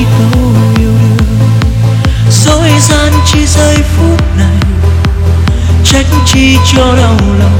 chỉ câu yêu đương dối gian chỉ giây phút này trách chi cho đau lòng.